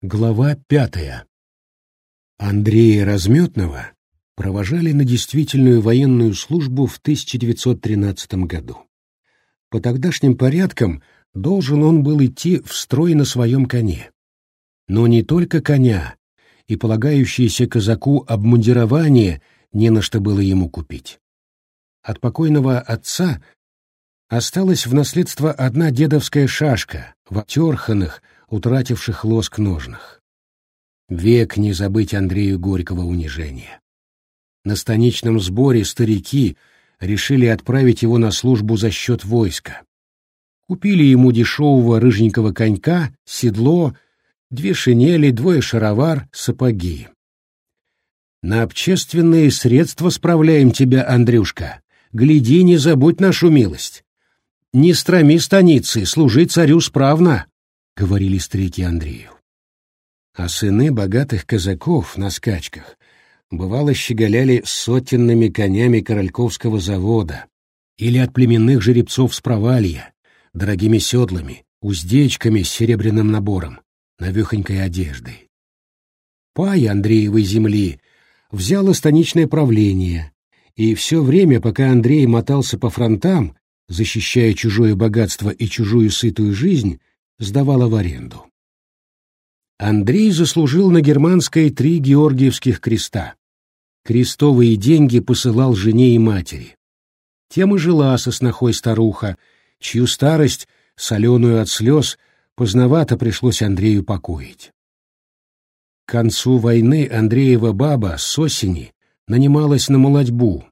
Глава пятая. Андрея Разметного провожали на действительную военную службу в 1913 году. По тогдашним порядкам должен он был идти в строй на своем коне. Но не только коня, и полагающееся казаку обмундирование не на что было ему купить. От покойного отца осталась в наследство одна дедовская шашка в отерханных, утративших лоск ножнах. Век не забыть Андрею Горького унижения. На станичном сборе старики решили отправить его на службу за счет войска. Купили ему дешевого рыженького конька, седло, две шинели, двое шаровар, сапоги. «На общественные средства справляем тебя, Андрюшка. Гляди, не забудь нашу милость. Не строми станицы, служи царю справно», — говорили старики Андрею. А сыны богатых казаков на скачках бывало щеголяли сотенными конями Корольковского завода или от племенных жеребцов с провалья, дорогими седлами, уздечками с серебряным набором, навехонькой одеждой. Пай Андреевой земли взяло станичное правление, и все время, пока Андрей мотался по фронтам, защищая чужое богатство и чужую сытую жизнь, сдавала в аренду. Андрей заслужил на германской три георгиевских креста. Крестовые деньги посылал жене и матери. Тем и жила соснохой старуха, чью старость, соленую от слез, поздновато пришлось Андрею покоить. К концу войны Андреева баба с осени нанималась на молодьбу,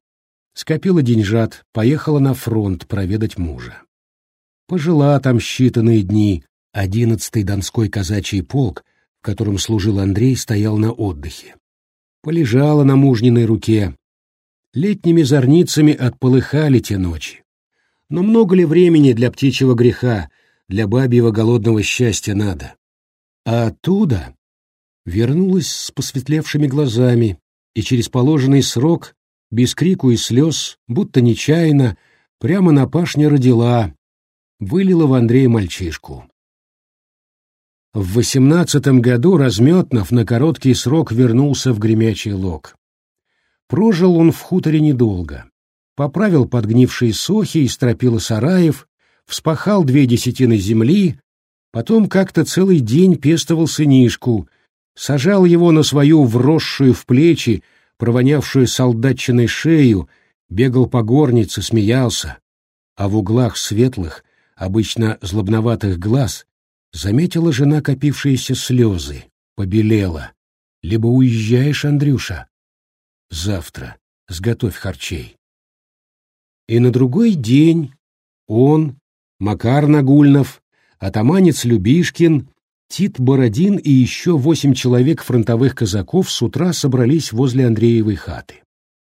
скопила деньжат, поехала на фронт проведать мужа. Пожила там считанные дни, Одиннадцатый Донской казачий полк, в котором служил Андрей, стоял на отдыхе. Полежала на мужниной руке. Летними зорницами отполыхали те ночи. Но много ли времени для птичьего греха, для бабьего голодного счастья надо? А оттуда вернулась с посветлевшими глазами и через положенный срок, без крику и слез, будто нечаянно, прямо на пашне родила, вылила в Андрея мальчишку. В восемнадцатом году Разметнов на короткий срок вернулся в Гремячий Лог. Прожил он в хуторе недолго. Поправил подгнившие сохи и стропила сараев, вспахал две десятины земли, потом как-то целый день пестовал сынишку, сажал его на свою вросшую в плечи, провонявшую солдатчиной шею, бегал по горнице, смеялся, а в углах светлых, обычно злобноватых глаз Заметила жена копившиеся слезы, побелела. Либо уезжаешь, Андрюша. Завтра сготовь харчей. И на другой день он, Макар Нагульнов, атаманец Любишкин, Тит Бородин и еще восемь человек фронтовых казаков с утра собрались возле Андреевой хаты.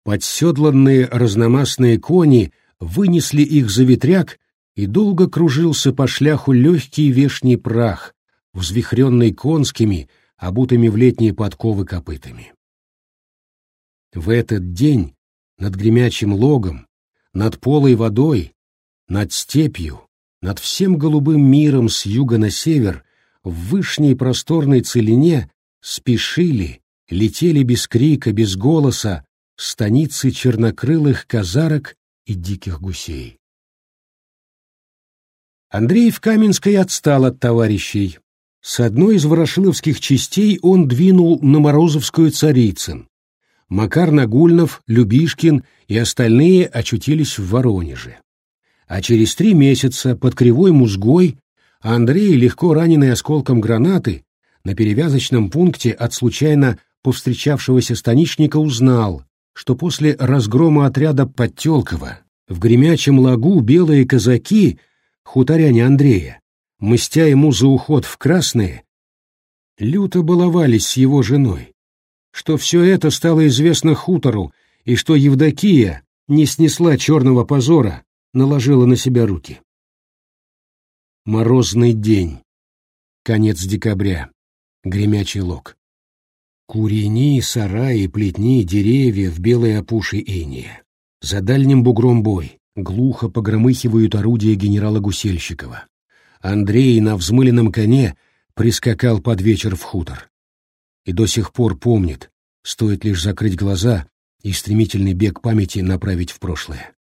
Подседланные разномастные кони вынесли их за ветряк и долго кружился по шляху легкий вешний прах, взвихренный конскими, обутыми в летние подковы копытами. В этот день над гремячим логом, над полой водой, над степью, над всем голубым миром с юга на север, в вышней просторной целине спешили, летели без крика, без голоса станицы чернокрылых казарок и диких гусей. Андрей в Каменской отстал от товарищей. С одной из ворошиловских частей он двинул на Морозовскую Царицын. Макар Нагульнов, Любишкин и остальные очутились в Воронеже. А через три месяца под Кривой Музгой Андрей, легко раненый осколком гранаты, на перевязочном пункте от случайно повстречавшегося станичника узнал, что после разгрома отряда Подтелкова в гремячем лагу белые казаки хуторяне Андрея, мстя ему за уход в красные, люто баловались с его женой, что все это стало известно хутору, и что Евдокия не снесла черного позора, наложила на себя руки. Морозный день. Конец декабря. Гремячий лог. Курени, сараи, плетни, деревья в белой опуши иния. За дальним бугром бой. Глухо погромыхивают орудия генерала Гусельщикова. Андрей на взмыленном коне прискакал под вечер в хутор. И до сих пор помнит, стоит лишь закрыть глаза и стремительный бег памяти направить в прошлое.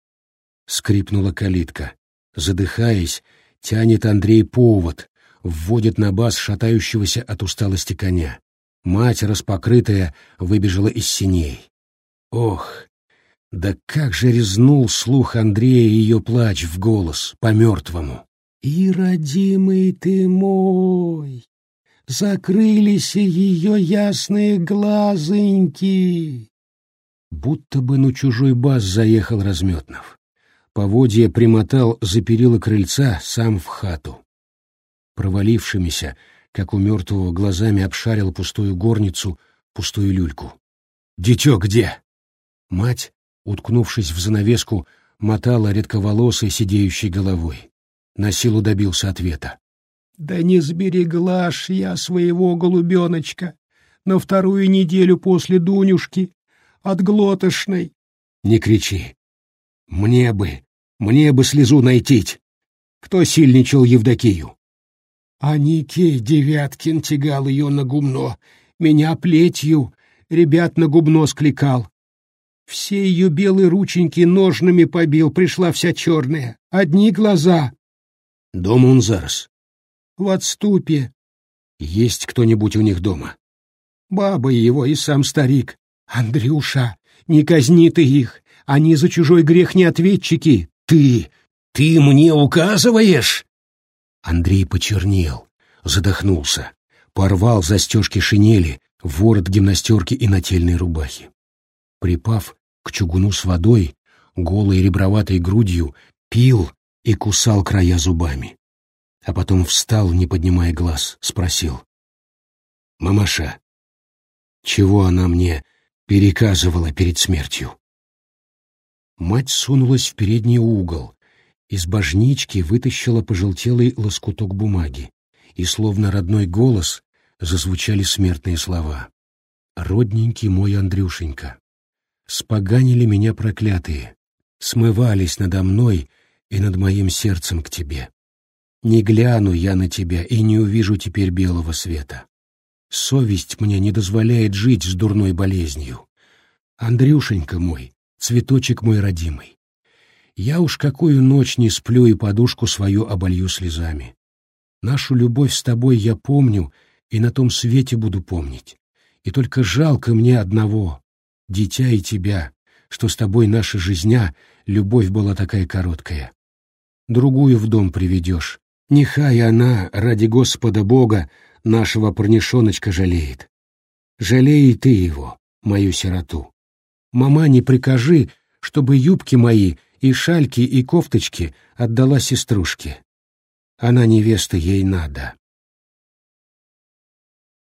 Скрипнула калитка. Задыхаясь, тянет Андрей повод, вводит на бас шатающегося от усталости коня. Мать, распокрытая, выбежала из синей. Ох, да как же резнул слух Андрея ее плач в голос, по-мертвому. «И, родимый ты мой, закрылись ее ясные глазоньки!» Будто бы на чужой бас заехал Разметнов. Поводья примотал за перила крыльца сам в хату. Провалившимися, как у мертвого, глазами обшарил пустую горницу, пустую люльку. «Дитё где?» Мать, уткнувшись в занавеску, мотала редковолосой сидеющей головой. На силу добился ответа. «Да не сберегла ж я своего голубеночка на вторую неделю после Дунюшки, от глотошной». «Не кричи. Мне бы, мне бы слезу найти. Кто сильничал Евдокию?» А Никей Девяткин тягал ее на гумно, меня плетью, ребят на губно скликал. Все ее белые рученьки ножными побил, пришла вся черная, одни глаза. Дома он зараз. В отступе. Есть кто-нибудь у них дома? Баба его и сам старик. Андрюша, не казни ты их, они за чужой грех не ответчики. Ты, ты мне указываешь? Андрей почернел, задохнулся, порвал застежки шинели, ворот гимнастерки и нательной рубахи. Припав к чугуну с водой, голой реброватой грудью, пил и кусал края зубами. А потом встал, не поднимая глаз, спросил. «Мамаша, чего она мне переказывала перед смертью?» Мать сунулась в передний угол, из божнички вытащила пожелтелый лоскуток бумаги, и словно родной голос зазвучали смертные слова. «Родненький мой Андрюшенька, споганили меня проклятые, смывались надо мной и над моим сердцем к тебе. Не гляну я на тебя и не увижу теперь белого света. Совесть мне не дозволяет жить с дурной болезнью. Андрюшенька мой, цветочек мой родимый, я уж какую ночь не сплю и подушку свою оболью слезами. Нашу любовь с тобой я помню и на том свете буду помнить. И только жалко мне одного, дитя и тебя, что с тобой наша жизня, любовь была такая короткая. Другую в дом приведешь. Нехай она, ради Господа Бога, нашего парнишоночка жалеет. Жалей ты его, мою сироту. Мама, не прикажи, чтобы юбки мои и шальки, и кофточки отдала сеструшке. Она невеста, ей надо.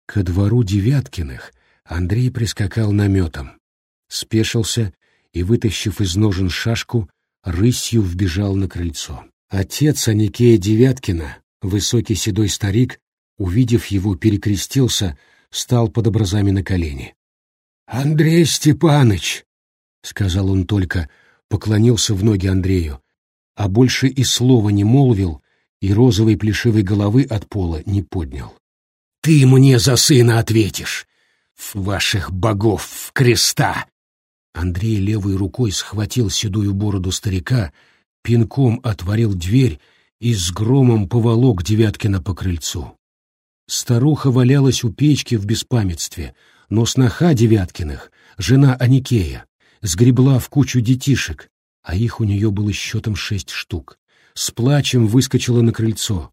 Ко двору Девяткиных Андрей прискакал наметом, спешился и, вытащив из ножен шашку, рысью вбежал на крыльцо. Отец Аникея Девяткина, высокий седой старик, увидев его, перекрестился, стал под образами на колени. «Андрей Степаныч!» — сказал он только, поклонился в ноги Андрею, а больше и слова не молвил, и розовой плешивой головы от пола не поднял. «Ты мне за сына ответишь! В ваших богов в креста!» Андрей левой рукой схватил седую бороду старика, пинком отворил дверь и с громом поволок Девяткина по крыльцу. Старуха валялась у печки в беспамятстве, но сноха Девяткиных, жена Аникея, сгребла в кучу детишек, а их у нее было счетом шесть штук. С плачем выскочила на крыльцо.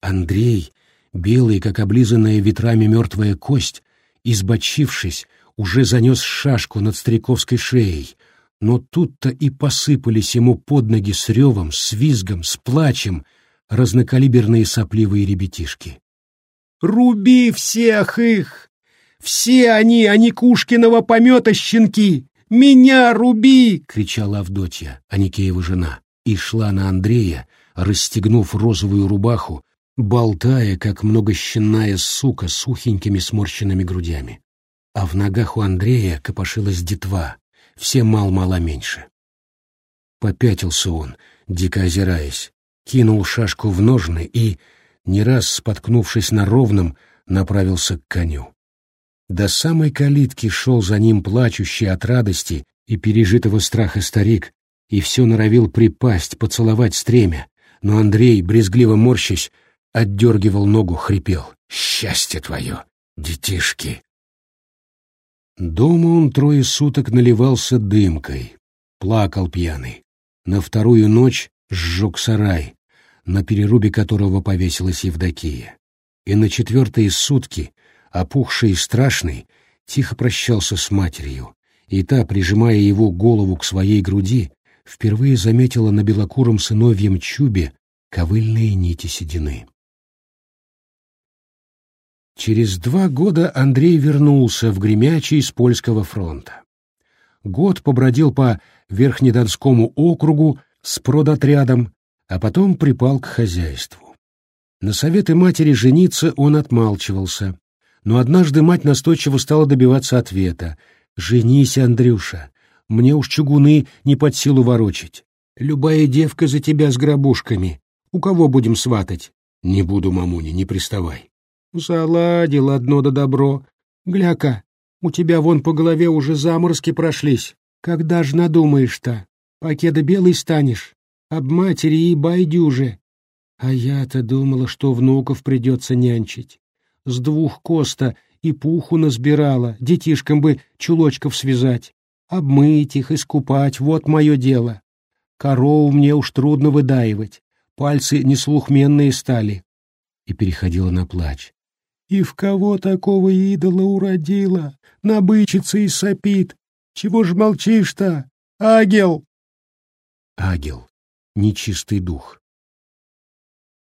Андрей, белый, как облизанная ветрами мертвая кость, избочившись, уже занес шашку над стариковской шеей, но тут-то и посыпались ему под ноги с ревом, с визгом, с плачем разнокалиберные сопливые ребятишки. «Руби всех их! Все они, они Кушкиного помета щенки! Меня руби!» — кричала Авдотья, Аникеева жена, и шла на Андрея, расстегнув розовую рубаху, болтая, как многощенная сука с сухенькими сморщенными грудями. А в ногах у Андрея копошилась детва, все мал-мало меньше. Попятился он, дико озираясь, кинул шашку в ножны и, не раз споткнувшись на ровном, направился к коню. До самой калитки шел за ним плачущий от радости и пережитого страха старик, и все норовил припасть, поцеловать стремя, но Андрей, брезгливо морщась, отдергивал ногу, хрипел. «Счастье твое, детишки!» Дома он трое суток наливался дымкой, плакал пьяный. На вторую ночь сжег сарай, на перерубе которого повесилась Евдокия. И на четвертые сутки, опухший и страшный, тихо прощался с матерью, и та, прижимая его голову к своей груди, впервые заметила на белокуром сыновьем чубе ковыльные нити седины. Через два года Андрей вернулся в Гремячий с польского фронта. Год побродил по Верхнедонскому округу с продотрядом, а потом припал к хозяйству. На советы матери жениться он отмалчивался, но однажды мать настойчиво стала добиваться ответа. «Женись, Андрюша, мне уж чугуны не под силу ворочить. Любая девка за тебя с гробушками. У кого будем сватать?» «Не буду, мамуня, не приставай». «Заладил одно да добро. Гляка, у тебя вон по голове уже заморозки прошлись. Когда ж надумаешь-то? Покеда белый станешь? Об матери и байдюже. А я-то думала, что внуков придется нянчить. С двух коста и пуху насбирала, детишкам бы чулочков связать. Обмыть их, искупать — вот мое дело. Корову мне уж трудно выдаивать, пальцы неслухменные стали. И переходила на плач. И в кого такого идола уродила? Набычится и сопит. Чего ж молчишь-то? Агел! Агел нечистый дух.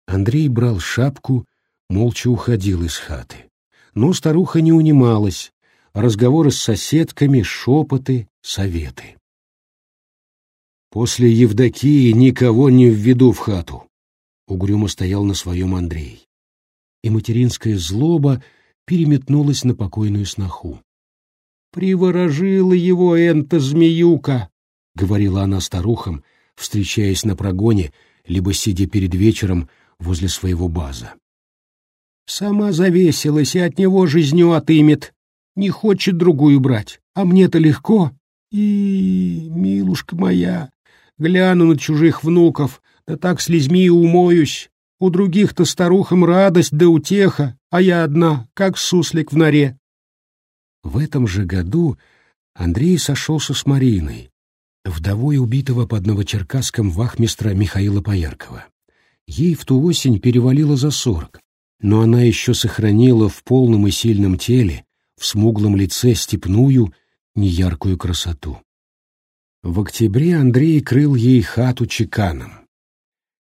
Андрей брал шапку, молча уходил из хаты. Но старуха не унималась. Разговоры с соседками, шепоты, советы. После Евдокии никого не введу в хату. Угрюмо стоял на своем Андрей. И материнская злоба переметнулась на покойную сноху. «Приворожила его энта змеюка!» — говорила она старухам, встречаясь на прогоне, либо сидя перед вечером возле своего база. «Сама завесилась и от него жизнью отымет. Не хочет другую брать, а мне-то легко. И, милушка моя, гляну на чужих внуков, да так слезьми и умоюсь. У других-то старухам радость да утеха, а я одна, как суслик в норе». В этом же году Андрей сошелся с Мариной, вдовой убитого под Новочеркасском вахмистра Михаила Пояркова. Ей в ту осень перевалило за сорок, но она еще сохранила в полном и сильном теле, в смуглом лице степную, неяркую красоту. В октябре Андрей крыл ей хату чеканом.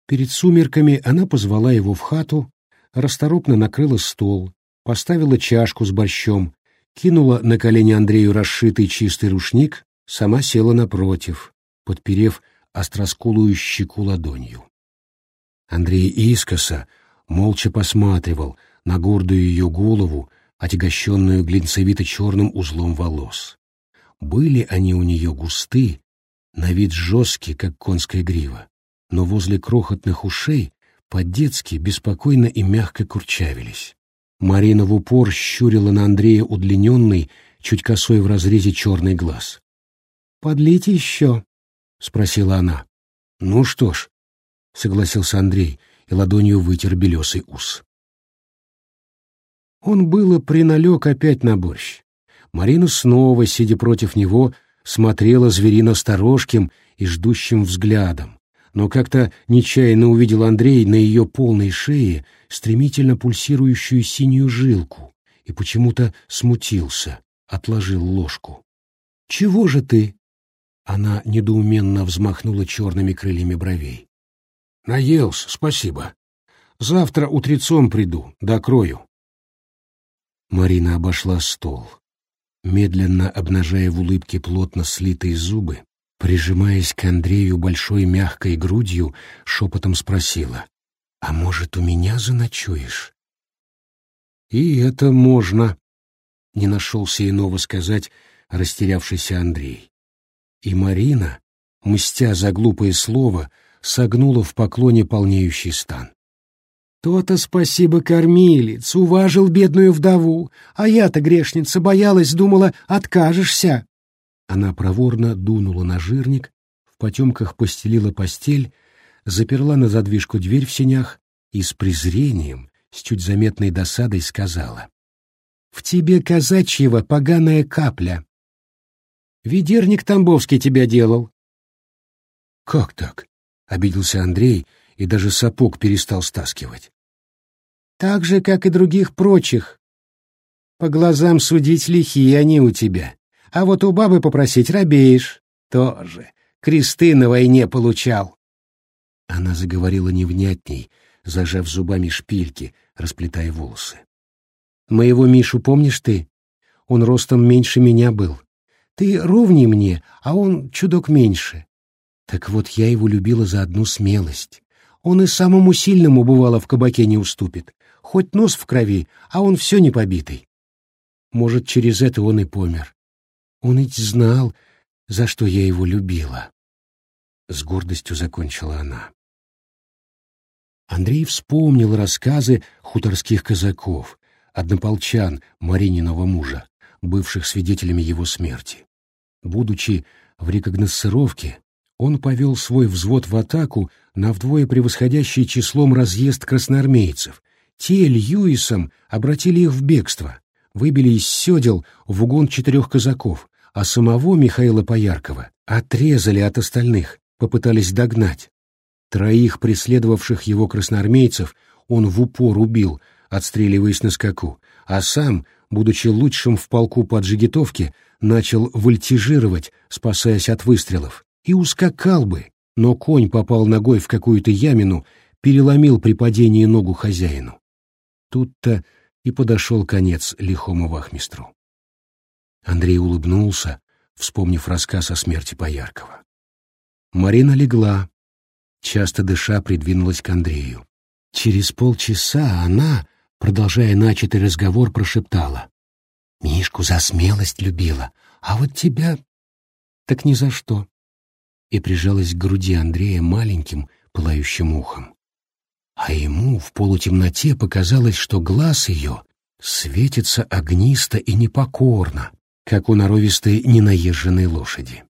Перед сумерками она позвала его в хату, расторопно накрыла стол, поставила чашку с борщом, кинула на колени Андрею расшитый чистый рушник, сама села напротив, подперев остроскулую щеку ладонью. Андрей искоса молча посматривал на гордую ее голову, отягощенную глинцевито-черным узлом волос. Были они у нее густы, на вид жесткие, как конская грива, но возле крохотных ушей по-детски беспокойно и мягко курчавились. Марина в упор щурила на Андрея удлиненный, чуть косой в разрезе черный глаз. «Подлить еще?» — спросила она. «Ну что ж», — согласился Андрей и ладонью вытер белесый ус. Он было приналег опять на борщ. Марина снова, сидя против него, смотрела зверино сторожким и ждущим взглядом, но как-то нечаянно увидел Андрей на ее полной шее стремительно пульсирующую синюю жилку и почему-то смутился, отложил ложку. «Чего же ты?» Она недоуменно взмахнула черными крыльями бровей. «Наелся, спасибо. Завтра утрецом приду, докрою». Марина обошла стол, медленно обнажая в улыбке плотно слитые зубы, прижимаясь к Андрею большой мягкой грудью, шепотом спросила, «А может, у меня заночуешь?» «И это можно», — не нашелся иного сказать растерявшийся Андрей. И Марина, мстя за глупое слово, согнула в поклоне полнеющий стан. То-то спасибо, кормилец, уважил бедную вдову, а я-то, грешница, боялась, думала, откажешься. Она проворно дунула на жирник, в потемках постелила постель, заперла на задвижку дверь в сенях и с презрением, с чуть заметной досадой сказала. «В тебе казачьего поганая капля. Ведерник Тамбовский тебя делал». «Как так?» — обиделся Андрей и даже сапог перестал стаскивать. «Так же, как и других прочих. По глазам судить лихие они у тебя, а вот у бабы попросить робеешь. Тоже. Кресты на войне получал». Она заговорила невнятней, зажав зубами шпильки, расплетая волосы. «Моего Мишу помнишь ты? Он ростом меньше меня был. Ты ровней мне, а он чудок меньше. Так вот, я его любила за одну смелость. Он и самому сильному, бывало, в кабаке не уступит. Хоть нос в крови, а он все не побитый. Может, через это он и помер. Он ведь знал, за что я его любила. С гордостью закончила она. Андрей вспомнил рассказы хуторских казаков, однополчан Марининого мужа, бывших свидетелями его смерти. Будучи в рекогносцировке, он повел свой взвод в атаку на вдвое превосходящий числом разъезд красноармейцев. Те Льюисом обратили их в бегство, выбили из седел в угон четырех казаков, а самого Михаила Пояркова отрезали от остальных, попытались догнать. Троих преследовавших его красноармейцев он в упор убил, отстреливаясь на скаку, а сам, будучи лучшим в полку по джигитовке, начал вольтижировать, спасаясь от выстрелов, и ускакал бы, но конь попал ногой в какую-то ямину, переломил при падении ногу хозяину. Тут-то и подошел конец лихому вахмистру. Андрей улыбнулся, вспомнив рассказ о смерти Пояркова. Марина легла, часто дыша, придвинулась к Андрею. Через полчаса она, продолжая начатый разговор, прошептала. «Мишку за смелость любила, а вот тебя...» «Так ни за что!» И прижалась к груди Андрея маленьким, пылающим ухом. А ему в полутемноте показалось, что глаз ее светится огнисто и непокорно, как у норовистой ненаезженной лошади.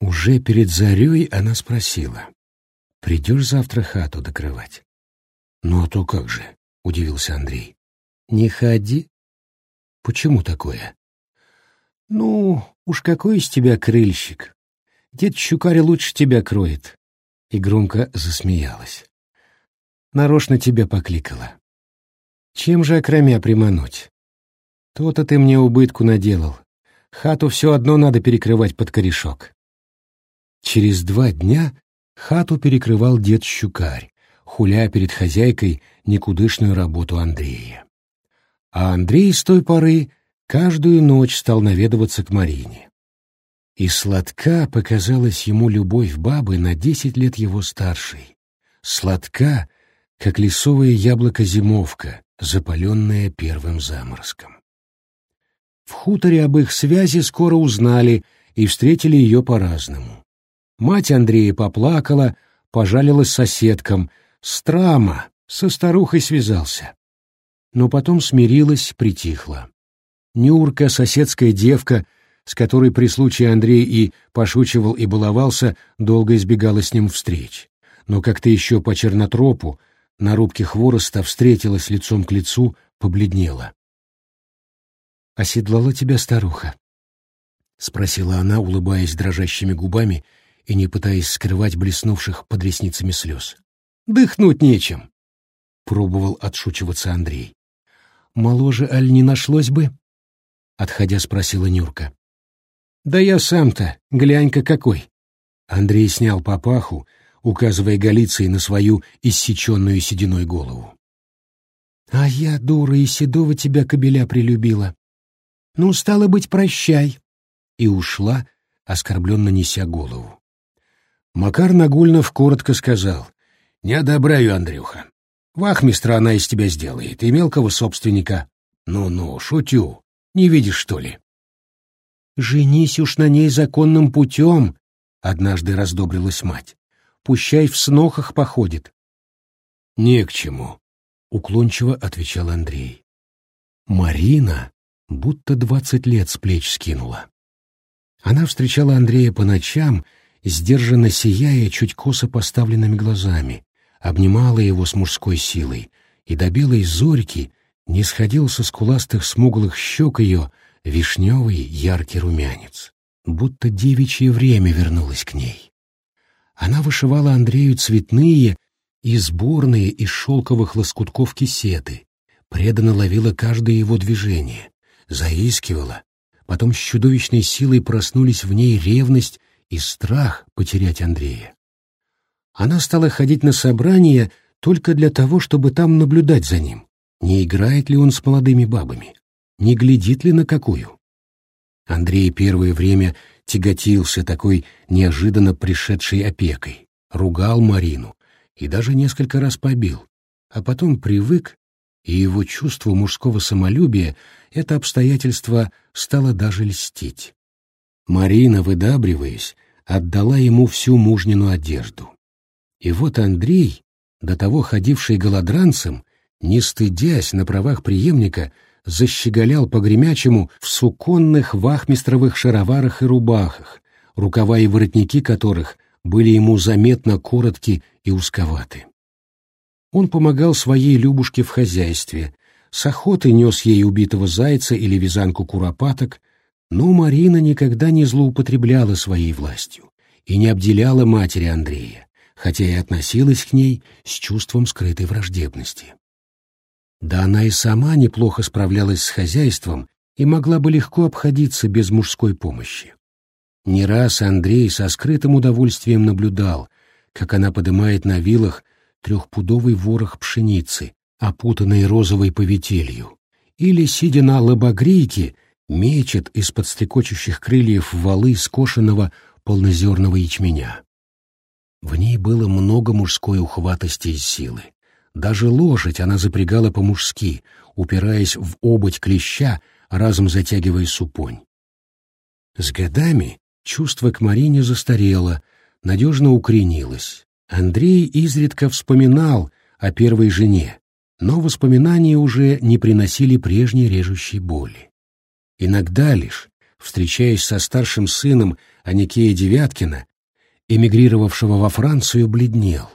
Уже перед зарей она спросила. Придешь завтра хату докрывать? Ну а то как же, удивился Андрей. Не ходи. Почему такое? Ну, уж какой из тебя крыльщик. Дед Щукарь лучше тебя кроет. И громко засмеялась. Нарочно тебя покликала. Чем же окромя примануть? То-то ты мне убытку наделал. Хату все одно надо перекрывать под корешок. Через два дня Хату перекрывал дед Щукарь, хуля перед хозяйкой никудышную работу Андрея. А Андрей с той поры каждую ночь стал наведываться к Марине. И сладка показалась ему любовь бабы на десять лет его старшей. Сладка, как лесовое яблоко-зимовка, запаленное первым заморозком. В хуторе об их связи скоро узнали и встретили ее по-разному. Мать Андрея поплакала, пожалилась соседкам. Страма, со старухой связался. Но потом смирилась, притихла. Нюрка, соседская девка, с которой при случае Андрей и пошучивал и баловался, долго избегала с ним встреч. Но как-то еще по чернотропу, на рубке хвороста встретилась лицом к лицу, побледнела. «Оседлала тебя старуха?» — спросила она, улыбаясь дрожащими губами и не пытаясь скрывать блеснувших под ресницами слез. «Дыхнуть нечем!» — пробовал отшучиваться Андрей. «Моложе, аль не нашлось бы?» — отходя спросила Нюрка. «Да я сам-то, глянь-ка какой!» Андрей снял папаху, указывая Галицией на свою иссеченную сединой голову. «А я, дура, и седого тебя кобеля прилюбила. Ну, стало быть, прощай!» И ушла, оскорбленно неся голову. Макар Нагульнов коротко сказал. «Не одобряю, Андрюха. Вахмистра она из тебя сделает, и мелкого собственника. Ну-ну, шутю. Не видишь, что ли?» «Женись уж на ней законным путем», — однажды раздобрилась мать. «Пущай в снохах походит». «Не к чему», уклончиво отвечал Андрей. Марина будто двадцать лет с плеч скинула. Она встречала Андрея по ночам, сдержанно сияя чуть косо поставленными глазами, обнимала его с мужской силой, и до белой зорьки не сходил со скуластых смуглых щек ее вишневый яркий румянец, будто девичье время вернулось к ней. Она вышивала Андрею цветные и сборные из шелковых лоскутков кисеты, преданно ловила каждое его движение, заискивала, потом с чудовищной силой проснулись в ней ревность и страх потерять Андрея. Она стала ходить на собрания только для того, чтобы там наблюдать за ним, не играет ли он с молодыми бабами, не глядит ли на какую. Андрей первое время тяготился такой неожиданно пришедшей опекой, ругал Марину и даже несколько раз побил, а потом привык, и его чувство мужского самолюбия это обстоятельство стало даже льстить. Марина, выдабриваясь, отдала ему всю мужнину одежду. И вот Андрей, до того ходивший голодранцем, не стыдясь на правах преемника, защеголял по-гремячему в суконных вахмистровых шароварах и рубахах, рукава и воротники которых были ему заметно коротки и узковаты. Он помогал своей Любушке в хозяйстве, с охотой нес ей убитого зайца или вязанку куропаток, но Марина никогда не злоупотребляла своей властью и не обделяла матери Андрея, хотя и относилась к ней с чувством скрытой враждебности. Да она и сама неплохо справлялась с хозяйством и могла бы легко обходиться без мужской помощи. Не раз Андрей со скрытым удовольствием наблюдал, как она подымает на вилах трехпудовый ворох пшеницы, опутанный розовой поветелью, или, сидя на лобогрейке, мечет из-под стрекочущих крыльев валы скошенного полнозерного ячменя. В ней было много мужской ухватости и силы. Даже лошадь она запрягала по-мужски, упираясь в ободь клеща, разом затягивая супонь. С годами чувство к Марине застарело, надежно укоренилось. Андрей изредка вспоминал о первой жене, но воспоминания уже не приносили прежней режущей боли. Иногда лишь, встречаясь со старшим сыном Аникея Девяткина, эмигрировавшего во Францию, бледнел.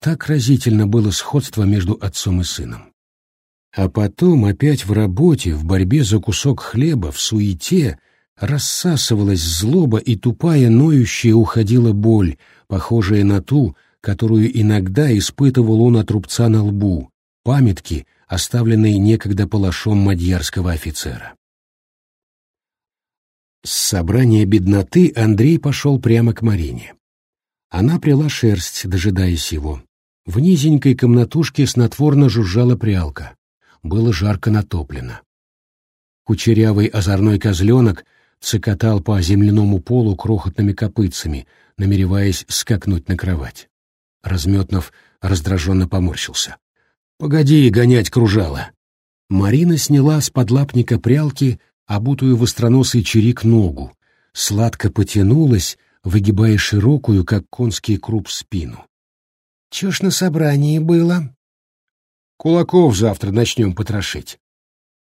Так разительно было сходство между отцом и сыном. А потом опять в работе, в борьбе за кусок хлеба, в суете, рассасывалась злоба и тупая ноющая уходила боль, похожая на ту, которую иногда испытывал он от рубца на лбу, памятки, оставленные некогда палашом мадьярского офицера. С собрания бедноты Андрей пошел прямо к Марине. Она прила шерсть, дожидаясь его. В низенькой комнатушке снотворно жужжала прялка. Было жарко натоплено. Кучерявый озорной козленок цокотал по земляному полу крохотными копытцами, намереваясь скакнуть на кровать. Разметнов раздраженно поморщился. «Погоди гонять кружало!» Марина сняла с подлапника прялки, обутую в остроносый чирик ногу, сладко потянулась, выгибая широкую, как конский круп, спину. Чё ж на собрании было? Кулаков завтра начнем потрошить.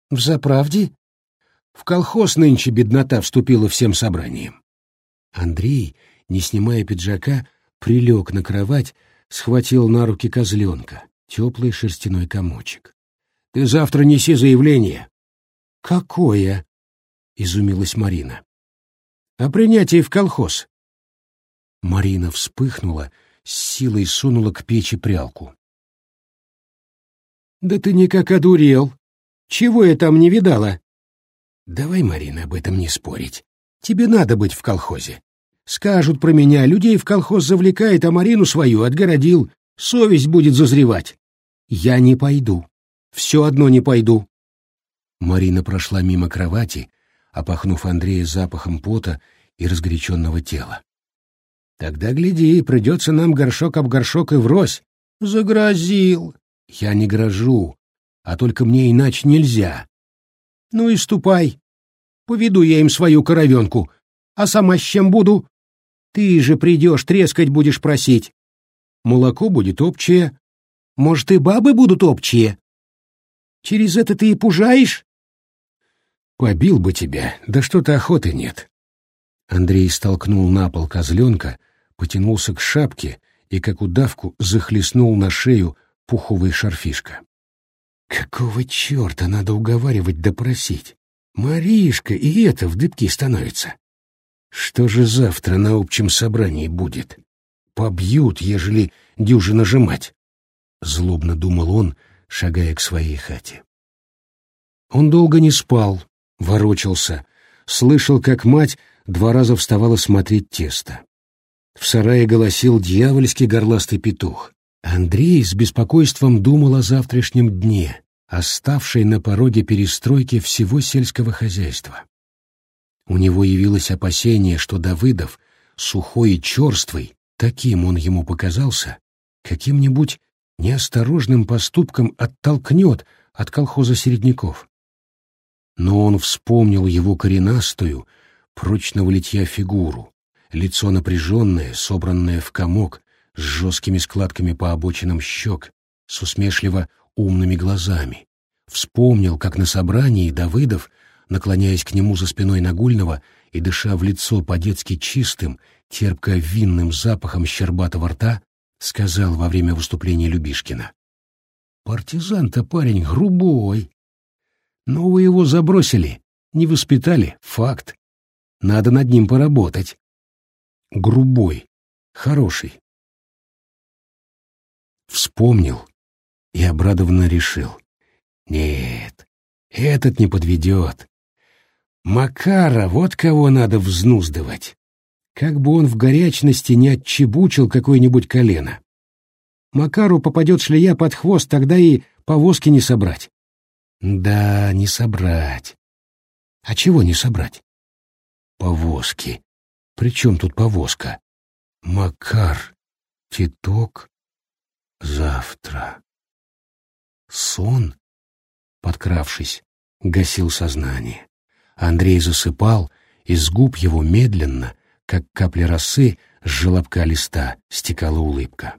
В заправде? В колхоз нынче беднота вступила всем собранием. Андрей, не снимая пиджака, прилег на кровать, схватил на руки козленка, теплый шерстяной комочек. — Ты завтра неси заявление. — Какое? — изумилась Марина. — О принятии в колхоз. Марина вспыхнула с силой сунула к печи прялку. «Да ты никак одурел! Чего я там не видала?» «Давай, Марина, об этом не спорить. Тебе надо быть в колхозе. Скажут про меня, людей в колхоз завлекает, а Марину свою отгородил. Совесть будет зазревать. Я не пойду. Все одно не пойду». Марина прошла мимо кровати, опахнув Андрея запахом пота и разгоряченного тела. Тогда, гляди, придется нам горшок об горшок и врозь. Загрозил. Я не грожу, а только мне иначе нельзя. Ну и ступай. Поведу я им свою коровенку. А сама с чем буду? Ты же придешь, трескать будешь просить. Молоко будет общее. Может, и бабы будут общие? Через это ты и пужаешь?» «Побил бы тебя, да что-то охоты нет». Андрей столкнул на пол козленка, потянулся к шапке и, как удавку, захлестнул на шею пуховый шарфишка. «Какого черта надо уговаривать да просить? Маришка и это в дыбки становится. Что же завтра на общем собрании будет? Побьют, ежели дюже нажимать. Злобно думал он, шагая к своей хате. Он долго не спал, ворочался, слышал, как мать два раза вставала смотреть тесто. В сарае голосил дьявольский горластый петух. Андрей с беспокойством думал о завтрашнем дне, оставшей на пороге перестройки всего сельского хозяйства. У него явилось опасение, что Давыдов, сухой и черствый, таким он ему показался, каким-нибудь неосторожным поступком оттолкнет от колхоза середняков. Но он вспомнил его коренастую, прочного литья фигуру, лицо напряженное, собранное в комок, с жесткими складками по обочинам щек, с усмешливо умными глазами. Вспомнил, как на собрании Давыдов, наклоняясь к нему за спиной Нагульного и дыша в лицо по-детски чистым, терпко-винным запахом щербатого рта, сказал во время выступления Любишкина. «Партизан-то парень грубой. Но вы его забросили, не воспитали, факт. Надо над ним поработать. Грубой, хороший». Вспомнил и обрадованно решил. Нет, этот не подведет. Макара, вот кого надо взнуздывать. Как бы он в горячности не отчебучил какое-нибудь колено. Макару попадет шлея под хвост, тогда и повозки не собрать. Да, не собрать. А чего не собрать? Повозки. При чем тут повозка? Макар, Титок, завтра. Сон? подкравшись, гасил сознание. Андрей засыпал, и с губ его медленно, как капля росы с желобка листа, стекала улыбка.